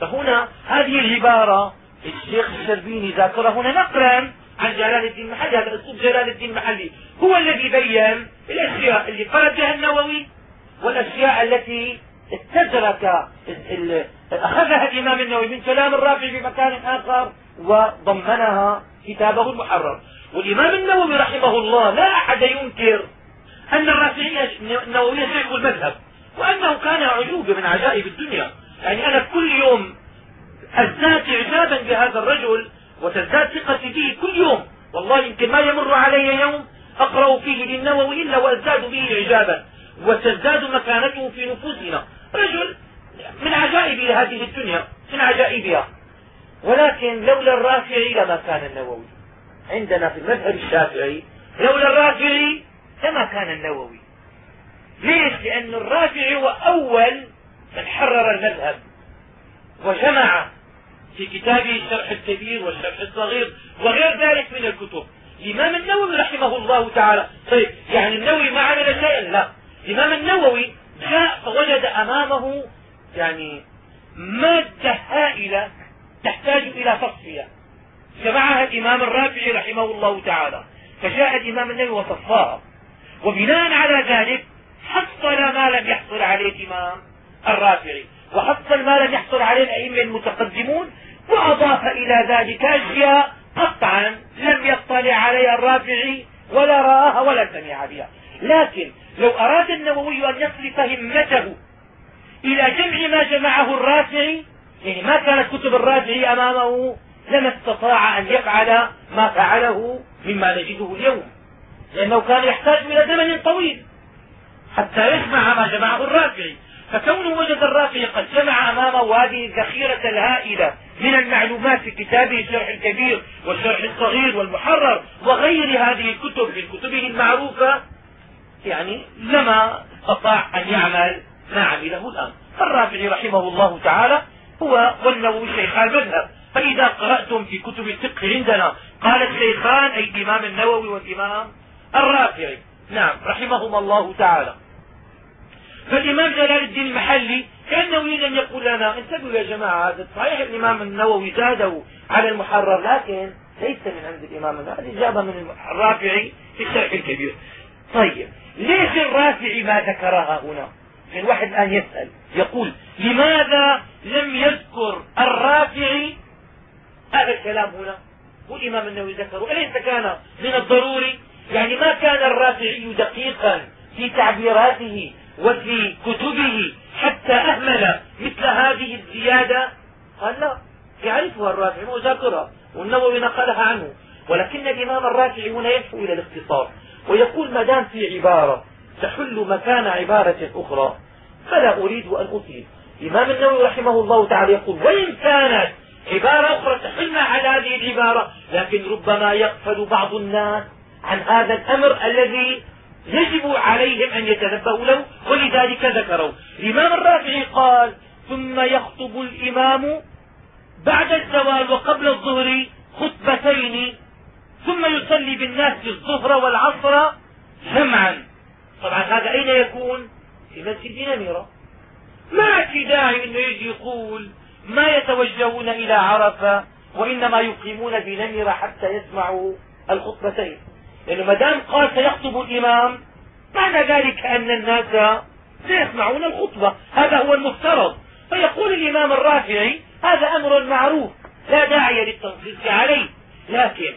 A: فهنا هذه العبارة الشيخ الشربيني ذاكر هنا نقلا عن جلال الدين المحلي هذا أسلوب جلال الدين المحلي هو الذي بين الأشياء اللي خرجها النووي والأشياء التي استدرك أخذها الإمام النووي من كلام الرافعي في مكان آخر وضمنها كتابه المحرر. والإمام النووي رحمه الله لا أحد ينكر أن الرافعي النووي شيخ المذهب وأنه كان عجوبة من عجائب الدنيا. يعني أنا كل يوم ازداد اعجابا بهذا الرجل وتزداد ثقتي به كل يوم. والله يمكن ما يمر علي يوم أقرأ فيه للنووي إلا وأزداد به إعجابا. وتزداد مكانته في نفوسنا. رجل من عجائب هذه الدنيا من عجائبها. ولكن لولا الرافعي لما كان النووي. عندنا في المذهب الشافعي لولا الرافعي لما كان النووي. ليش؟ لأن الرافعي هو أول من حرر المذهب. وجمع في كتابه الشرح الكبير والشرح الصغير وغير ذلك من الكتب. الإمام النووي رحمه الله تعالى طيب يعني النووي ما عمل شيئا لا. الإمام النووي جاء فوجد أمامه يعني مادة هائلة تحتاج إلى تصفية. جمعها الإمام الرافعي رحمه الله تعالى فجاء الإمام النووي وصفاها وبناء على ذلك حصل ما لم يحصل عليه الإمام الرافعي. وحصل ما لم يحصل عليه الأئمة المتقدمون وأضاف إلى ذلك أشياء قطعا لم يطلع عليها الرافعي ولا رآها ولا سمع بها. لكن لو أراد النووي أن يصرف همته إلى جمع ما جمعه الرافعي يعني ما كانت كتب الرافعي أمامه لما استطاع أن يفعل ما فعله مما نجده اليوم. لأنه كان يحتاج إلى زمن طويل حتى يجمع ما جمعه الرافعي. فكونه وجد الرافعي قد جمع امامه هذه الذخيرة الهائلة من المعلومات في كتابه الشرح الكبير والشرح الصغير والمحرر وغير هذه الكتب من كتبه المعروفة يعني لما استطاع أن يعمل ما عمله الآن. الرافعي رحمه الله تعالى هو والنووي شيخان المذهب. فإذا قرأتم في كتب الفقه عندنا قال الشيخان أي الإمام النووي والإمام الرافعي. نعم رحمهما الله تعالى. فالإمام جلال الدين المحلي كأنه يريد أن يقول لنا انتبهوا يا جماعة هذا صحيح الإمام النووي زاده على المحرر لكن ليس من عند الإمام النووي جابها من الرافعي في الشرح الكبير. طيب ليش الرافعي ما ذكرها هنا يعني واحد الآن يسأل يقول لماذا لم يذكر الرافعي هذا الكلام هنا؟ والإمام النووي ذكره. أليس كان من الضروري؟ يعني ما كان الرافعي دقيقا في تعبيراته وفي كتبه حتى أهمل مثل هذه الزيادة؟ قال لا يعرفها الرافعي وذاكرها والنووي نقلها عنه. ولكن الإمام الرافعي هنا يدفو إلى الاختصار ويقول ما دام في عبارة تحل مكان عبارة أخرى فلا أريد أن أطيل. الإمام النووي رحمه الله تعالى يقول وإن كانت عبارة أخرى تحل على هذه العبارة لكن ربما يغفل بعض الناس عن هذا الأمر الذي يجب عليهم أن يتنبهوا له ولذلك ذكروا. الإمام الرافعي قال ثم يخطب الإمام بعد الزوال وقبل الظهر خطبتين ثم يصلي بالناس الظهر والعصر جمعا. طبعا هذا أين يكون؟ في مسجد نميرة. ما في داعي إنه يجي يقول ما يتوجهون إلى عرفة وإنما يقيمون بنمرة حتى يسمعوا الخطبتين. لأنه ما دام قال سيخطب الإمام معنى ذلك أن الناس سيسمعون الخطبة. هذا هو المفترض. فيقول الإمام الرافعي هذا أمر معروف لا داعي للتنصيص عليه. لكن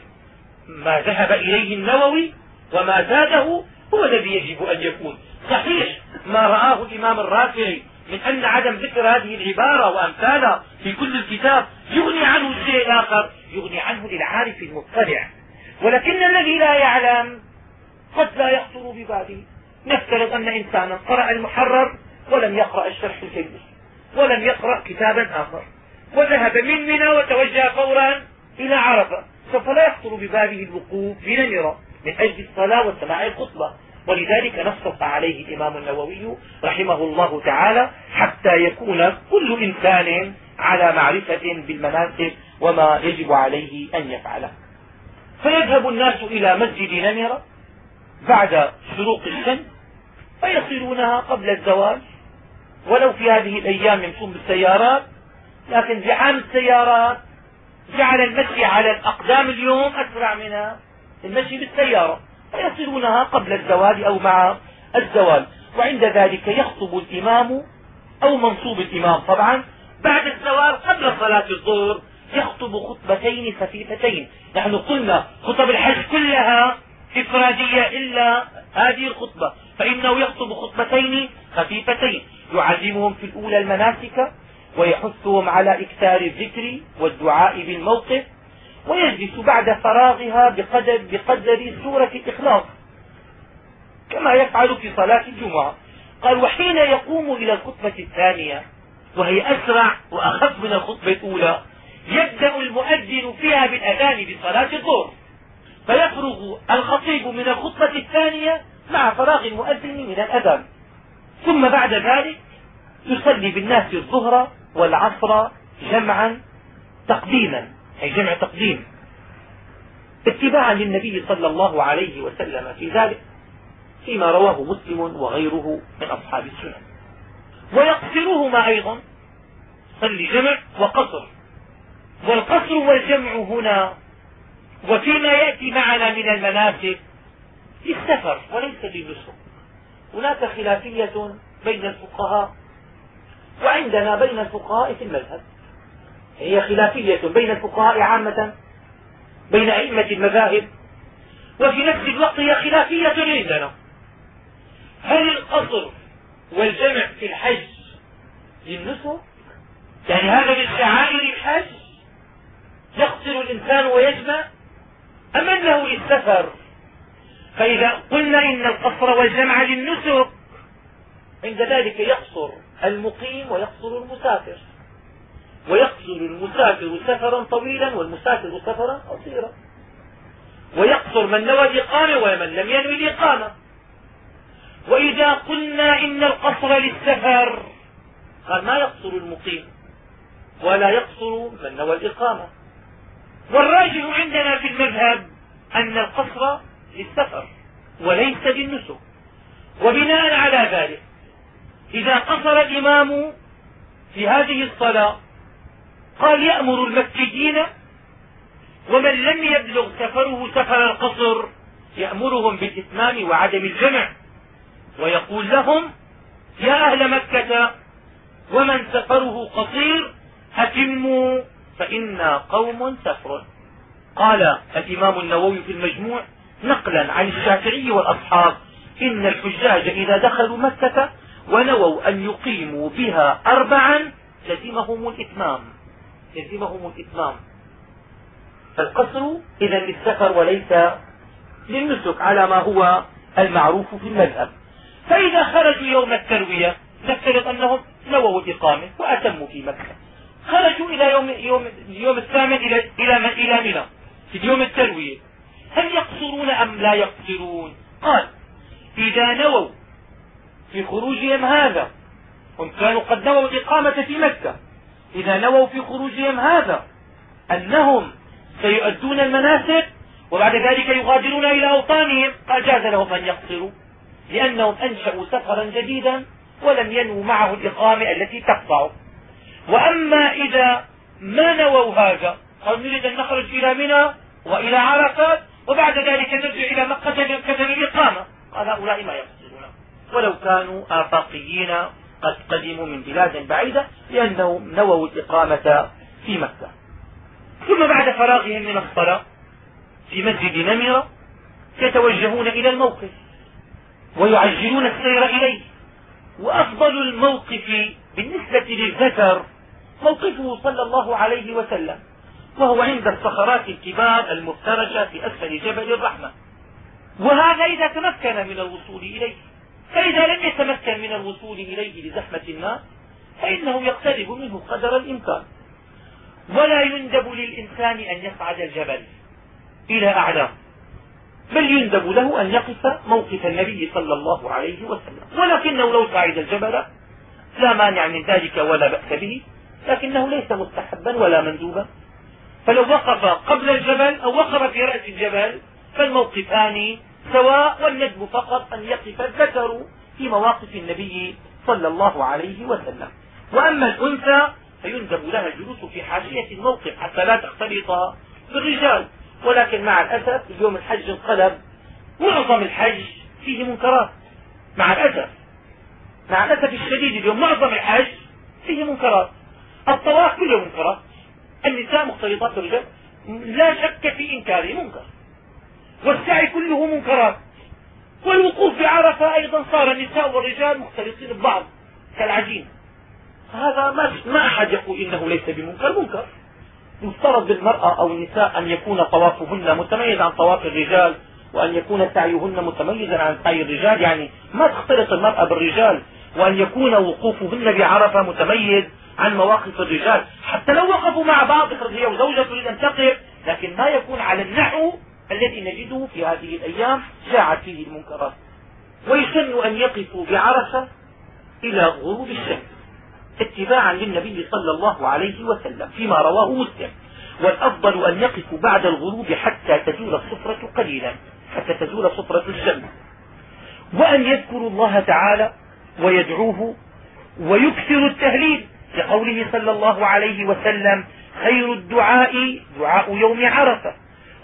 A: ما ذهب إليه النووي وما زاده هو الذي يجب أن يكون. صحيح ما رآه الإمام الرافعي من أن عدم ذكر هذه العبارة وأمثالها في كل الكتاب يغني عنه الشيء الآخر يغني عنه للعارف المطلع ولكن الذي لا يعلم قد لا يخطر بباله نفترض أن إنسانا قرأ المحرر ولم يقرأ الشرح الجيد ولم يقرأ كتابا آخر وذهب من منى وتوجه فورا إلى عرفة. سوف لا يخطر بباله الوقوف بنمرة من أجل الصلاة وسماع الخطبة. ولذلك نصف عليه الإمام النووي رحمه الله تعالى حتى يكون كل إنسان على معرفة بالمناسك وما يجب عليه أن يفعله. فيذهب الناس إلى مسجد نمرة بعد شروق الشمس فيصلونها قبل الزواج ولو في هذه الأيام يمشون بالسيارات لكن زحام السيارات جعل المشي على الأقدام اليوم أسرع من المشي بالسيارة فيصلونها قبل الزواج أو مع الزواج وعند ذلك يخطب الإمام أو منصوب الإمام. طبعا بعد الزواج قبل صلاة الظهر يخطب خطبتين خفيفتين. نحن قلنا خطب الحج كلها إفرادية إلا هذه الخطبة فإنه يخطب خطبتين خفيفتين. يعلمهم في الأولى المناسك ويحثهم على إكثار الذكر والدعاء بالموقف ويجلس بعد فراغها بقدر, بقدر سورة الإخلاص. كما يفعل في صلاة الجمعة. قال وحين يقوم إلى الخطبة الثانية وهي أسرع وأخف من الخطبة الأولى يبدأ المؤذن فيها بالأذان بصلاة الظهر. فيفرغ الخطيب من الخطبة الثانية مع فراغ المؤذن من الأذان. ثم بعد ذلك يصلي بالناس الظهر والعصر جمعا تقديما أي جمع تقديم. اتباعا للنبي صلى الله عليه وسلم في ذلك فيما رواه مسلم وغيره من أصحاب السنن ويقصرهما أيضا صلي جمع وقصر. والقصر والجمع هنا وفيما يأتي معنا من المناسك للسفر وليس للنسك هناك خلافية بين الفقهاء وعندنا بين الفقهاء في المذهب. هي خلافية بين الفقهاء عامة بين أئمة المذاهب وفي نفس الوقت هي خلافية عندنا. هل القصر والجمع في الحج للنسك؟ يعني هذا من شعائر الحج؟ يقصر الإنسان ويجمع أم أنه للسفر؟ فإذا قلنا إن القصر والجمع للنسك عند ذلك يقصر المقيم ويقصر المسافر. ويقصر المسافر سفرا طويلا والمسافر سفرا قصيرا. ويقصر من نوى الإقامة ومن لم ينوي الإقامة. وإذا قلنا إن القصر للسفر قال ما يقصر المقيم ولا يقصر من نوى الإقامة. والراجح عندنا في المذهب أن القصر للسفر وليس للنسك وبناء على ذلك إذا قصر الإمام في هذه الصلاة قال يأمر المسجدين ومن لم يبلغ سفره سفر القصر يأمرهم بالإتمام وعدم الجمع ويقول لهم يا أهل مكة ومن سفره قصير أتموا فإنا قوم سفر. قال الإمام النووي في المجموع نقلا عن الشافعي والأصحاب إن الحجاج إذا دخلوا مكة ونووا أن يقيموا بها أربعا لزمهم الإتمام. يلزمهم الإتمام. فالقصر إذا للسفر وليس للنسك على ما هو المعروف في المذهب. فإذا خرجوا يوم التروية نفترض أنهم نووا الإقامة وأتموا في مكة. خرجوا إلى يوم يوم اليوم الثامن إلى إلى إلى منى في اليوم التروية. هل يقصرون أم لا يقصرون؟ قال إذا نووا في خروجهم هذا هم كانوا قد نووا الإقامة في مكة إذا نووا في خروجهم هذا أنهم سيؤدون المناسك وبعد ذلك يغادرون إلى أوطانهم. قال جاز لهم أن يقصروا لأنهم أنشأوا سفرا جديدا ولم ينووا معه الإقامة التي تقطع. وأما إذا ما نووا هذا قالوا نريد أن نخرج إلى منى وإلى عرفات وبعد ذلك نرجع إلى مكة لنبتدئ الإقامة. قال هؤلاء ما يقصرون ولو كانوا آفاقيين قد قدموا من بلاد بعيدة لأنهم نووا الإقامة في مكة. ثم بعد فراغهم من الصلاة في مسجد نمرة يتوجهون إلى الموقف ويعجلون السير إليه. وأفضل الموقف بالنسبة للذكر موقفه صلى الله عليه وسلم وهو عند الصخرات الكبار المفترشة في أسفل جبل الرحمة. وهذا إذا تمكن من الوصول إليه فإذا لم يتمكن من الوصول إليه لزحمة الناس فإنه يقترب منه قدر الإمكان. ولا يندب للإنسان أن يصعد الجبل إلى أعلاه بل يندب له أن يقف موقف النبي صلى الله عليه وسلم. ولكنه لو صعد الجبل لا مانع من ذلك ولا بأس به. لكنه ليس مستحبا ولا مندوبا. فلو وقف قبل الجبل أو وقف في رأس الجبل فالموقفان سواء والندب فقط أن يقف الذكر في مواقف النبي صلى الله عليه وسلم. وأما الأنثى فيندب لها الجلوس في حاشية الموقف حتى لا تختلط بالرجال. ولكن مع الأسف اليوم الحج انقلب معظم الحج فيه منكرات. مع الأسف مع الأسف الشديد اليوم معظم الحج فيه منكرات. الطواف كله منكرات النساء مختلطات بالرجال لا شك في إنكاره منكر. والسعي كله منكرات. والوقوف بعرفة أيضا صار النساء والرجال مختلطين ببعض كالعجين. هذا ما ما أحد يقول إنه ليس بمنكر. منكر. يفترض بالمرأة أو النساء أن يكون طوافهن متميز عن طواف الرجال وأن يكون سعيهن متميزا عن سعي الرجال. يعني ما تختلط المرأة بالرجال وأن يكون وقوفهن بعرفة متميز عن مواقف الرجال. حتى لو وقفوا مع بعض هي وزوجة تريد أن تقف لكن ما يكون على النحو الذي نجده في هذه الأيام شاعت فيه المنكرات. ويسن أن يقفوا بعرفة إلى غروب الشمس اتباعا للنبي صلى الله عليه وسلم فيما رواه مسلم. والأفضل أن يقفوا بعد الغروب حتى تزول الصفرة قليلا حتى تزول صفرة الشمس. وأن يذكروا الله تعالى ويدعوه ويكثر التهليل. لقوله صلى الله عليه وسلم خير الدعاء دعاء يوم عرفة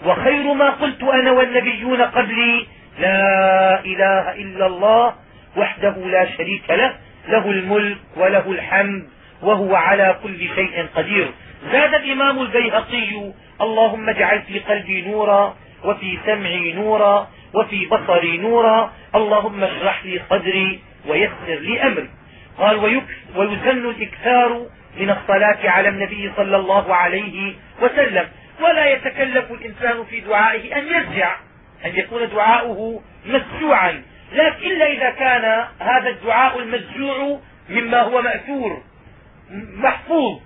A: وخير ما قلت أنا والنبيون قبلي لا إله إلا الله وحده لا شريك له له الملك وله الحمد وهو على كل شيء قدير. زاد الإمام البيهقي اللهم اجعل في قلبي نورا وفي سمعي نورا وفي بصري نورا اللهم اشرح لي صدري ويسر لي أمري. قال ويسن الإكثار من الصلاة على النبي صلى الله عليه وسلم. ولا يتكلف الإنسان في دعائه أن يرجع أن يكون دعاؤه مسجوعا. لكن إلا إذا كان هذا الدعاء المسجوع مما هو مأثور محفوظ.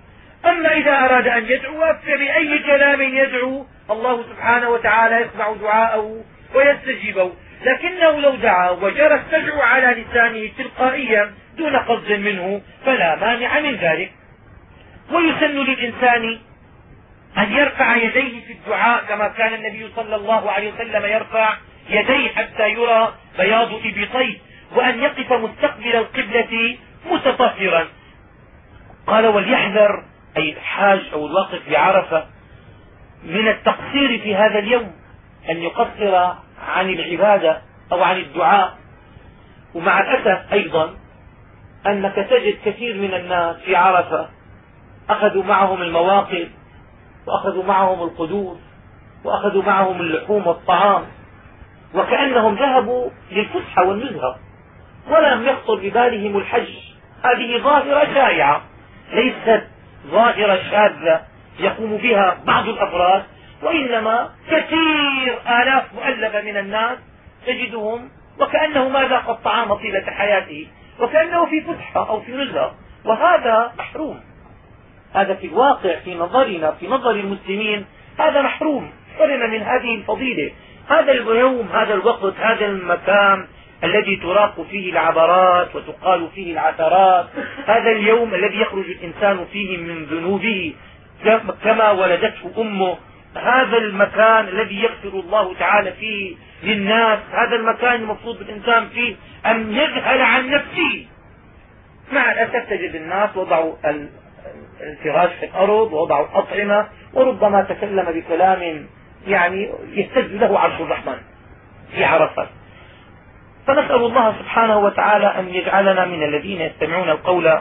A: أما إذا أراد أن يدعو فبأي كلام يدعو الله سبحانه وتعالى يسمع دعاءه ويستجيبه. لكنه لو دعا وجرى السجع على لسانه تلقائيا دون قصد منه فلا مانع من ذلك. ويسن للإنسان أن يرفع يديه في الدعاء كما كان النبي صلى الله عليه وسلم يرفع يديه حتى يرى بياض إبطيه وأن يقف مستقبل القبلة متطهرا. قال وليحذر أي الحاج أو الواقف بعرفة من التقصير في هذا اليوم أن يقصر عن العبادة أو عن الدعاء. ومع الأسف أيضا أنك تجد كثير من الناس في عرفة أخذوا معهم المواقف وأخذوا معهم القدور وأخذوا معهم اللحوم والطعام وكأنهم ذهبوا للفسحة والنزهة ولم يخطر ببالهم الحج. هذه ظاهرة شائعة ليست ظاهرة شاذة يقوم بها بعض الأفراد وإنما كثير آلاف مؤلفة من الناس تجدهم وكأنه ما ذاق الطعام طيلة حياته. وكأنه في فسحة أو في نزهة وهذا محروم. هذا في الواقع في نظرنا في نظر المسلمين هذا محروم. حرم من هذه الفضيلة. هذا اليوم هذا الوقت هذا المكان الذي تراق فيه العبرات وتقال فيه العثرات هذا اليوم الذي يخرج الإنسان فيه من ذنوبه كما ولدته أمه هذا المكان الذي يغفر الله تعالى فيه للناس هذا المكان المفروض الإنسان فيه أن يذهل عن نفسه. مع الأسف تجد الناس وضعوا الفراش في الأرض ووضعوا الأطعمة وربما تكلم بكلام يعني يهتز له عرش الرحمن في عرفات فنسأل الله سبحانه وتعالى أن يجعلنا من الذين يستمعون القول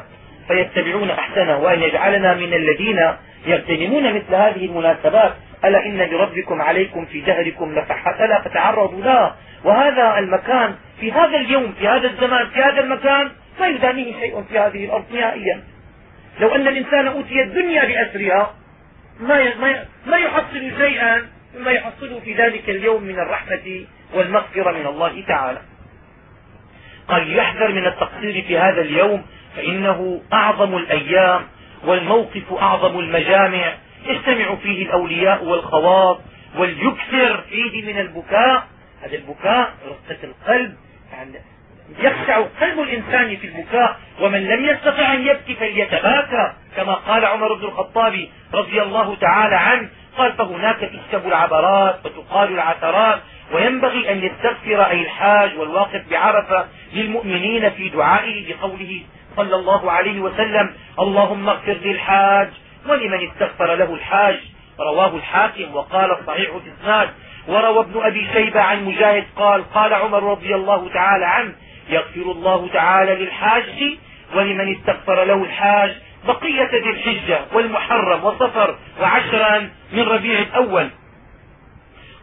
A: فيتبعون أحسنه وأن يجعلنا من الذين يغتنمون مثل هذه المناسبات ألا إن لربكم عليكم في دهركم لفحة ألا فتعرضوا لها وهذا المكان في هذا اليوم في هذا الزمان في هذا المكان ما يدانيه شيء في هذه الأرض نهائيا. لو أن الإنسان أوتي الدنيا بأسرها ما ما يحصل شيئا مما يحصله في ذلك اليوم من الرحمة والمغفرة من الله تعالى. قال يحذر من التقصير في هذا اليوم فإنه أعظم الأيام والموقف أعظم المجامع. يجتمع فيه الأولياء والخواص وليكثر فيه من البكاء. هذا البكاء رقة القلب. يعني يخشع قلب الإنسان في البكاء ومن لم يستطع أن يبكي فليتباكى. كما قال عمر بن الخطاب رضي الله تعالى عنه قال فهناك تكتب العبرات وتقال العثرات وينبغي أن يستغفر أي الحاج والواقف بعرفة للمؤمنين في دعائه بقوله صلى الله عليه وسلم اللهم اغفر للحاج ولمن استغفر له الحاج؟ رواه الحاكم وقال صحيح الإسناد. وروى ابن أبي شيبة عن مجاهد قال قال عمر رضي الله تعالى عنه يغفر الله تعالى للحاج ولمن استغفر له الحاج. بقية ذي الحجة والمحرم وصفر وعشرا من ربيع الأول.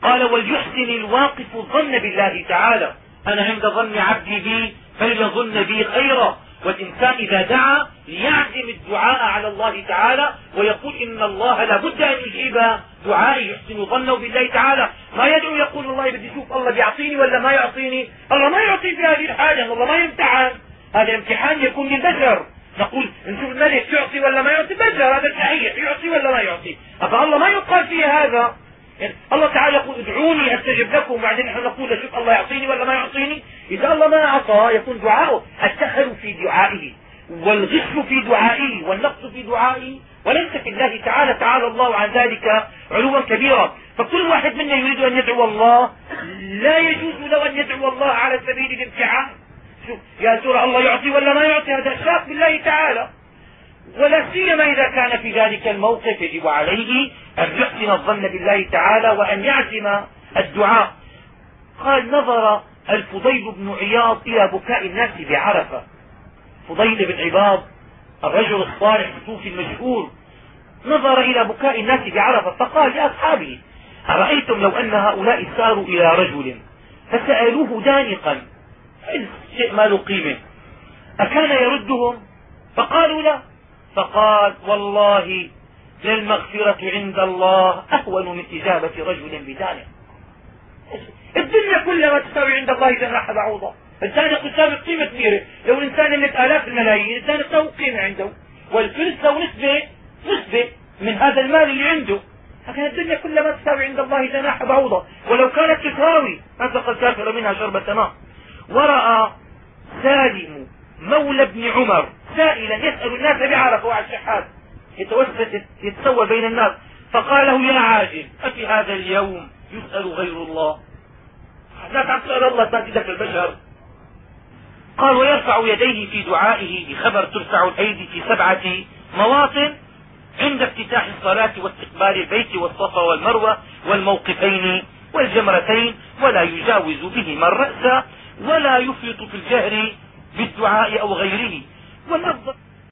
A: قال وليحسن الواقف الظن بالله تعالى. أنا عند ظن عبدي بي فليظن بي خيرا. والإنسان إذا دعا ليعزم الدعاء على الله تعالى ويقول إن الله لا بد أن يجيب دعائي يحسن ظنه بالله تعالى. ما يدعو يقول والله بدي أشوف الله بيعطيني ولا ما يعطيني الله ما يعطي في هذه الحاجة الله ما يمتحن. هذا امتحان يكون للبشر. نقول نشوف الملك يعطي ولا ما يعطي بشر هذا صحيح. يعطي ولا ما يعطي الله ما يقال فيه هذا. يعني الله تعالى يقول ادعوني أستجب لكم وبعدين نحن نقول شوف الله يعطيني ولا ما يعطيني إذا الله ما أعطى يكون دعاؤه. السهل في دعائه والغش في دعائه والنقص في دعائه. وليس في الله تعالى تعالى الله عن ذلك علوا كبيرا. فكل واحد منا يريد أن يدعو الله. لا يجوز له أن يدعو الله على سبيل الامتحان شوف يا ترى الله يعطي ولا ما يعطي؟ هذا شاك بالله تعالى. ولا سيما إذا كان في ذلك الموقف يجب عليه أن يحسن الظن بالله تعالى وأن يعزم الدعاء. قال نظر الفضيل بن عياض إلى بكاء الناس بعرفة. فضيل بن عباض الرجل الصالح الصوفي المشهور نظر إلى بكاء الناس بعرفة فقال لأصحابه أرأيتم لو أن هؤلاء ساروا إلى رجل؟ فسألوه دانقا شيء ما له قيمة أكان يردهم؟ فقالوا لا. فقال والله للمغفرة عند الله أهون من إجابة رجل بذلك الدنيا كلها ما تساوي عند الله جناح بعوضة. الثاني تساوي قيمة كبيرة. لو الإنسان يملك آلاف الملايين الثاني تساوي قيمة عنده. والفلس له نسبة نسبة من هذا المال اللي عنده. لكن الدنيا كلها ما تساوي عند الله جناح بعوضة. ولو كانت تساوي سقى الكافر منها شربة ماء ورأى سالم مولى ابن عمر سائلا يسأل الناس بعرفه وعلى الشحات. يتوسط يتسوى بين الناس. فقال له يا عاجل أفي هذا اليوم يسأل غير الله؟ لا تسأل الله تأتيك البشر. قال ويرفع يديه في دعائه بخبر ترفع الأيدي في سبعة مواطن عند افتتاح الصلاة واستقبال البيت والصفا والمروة والموقفين والجمرتين ولا يجاوز بهما الرأس ولا يفرط في الجهر بالدعاء أو غيره. والأفضل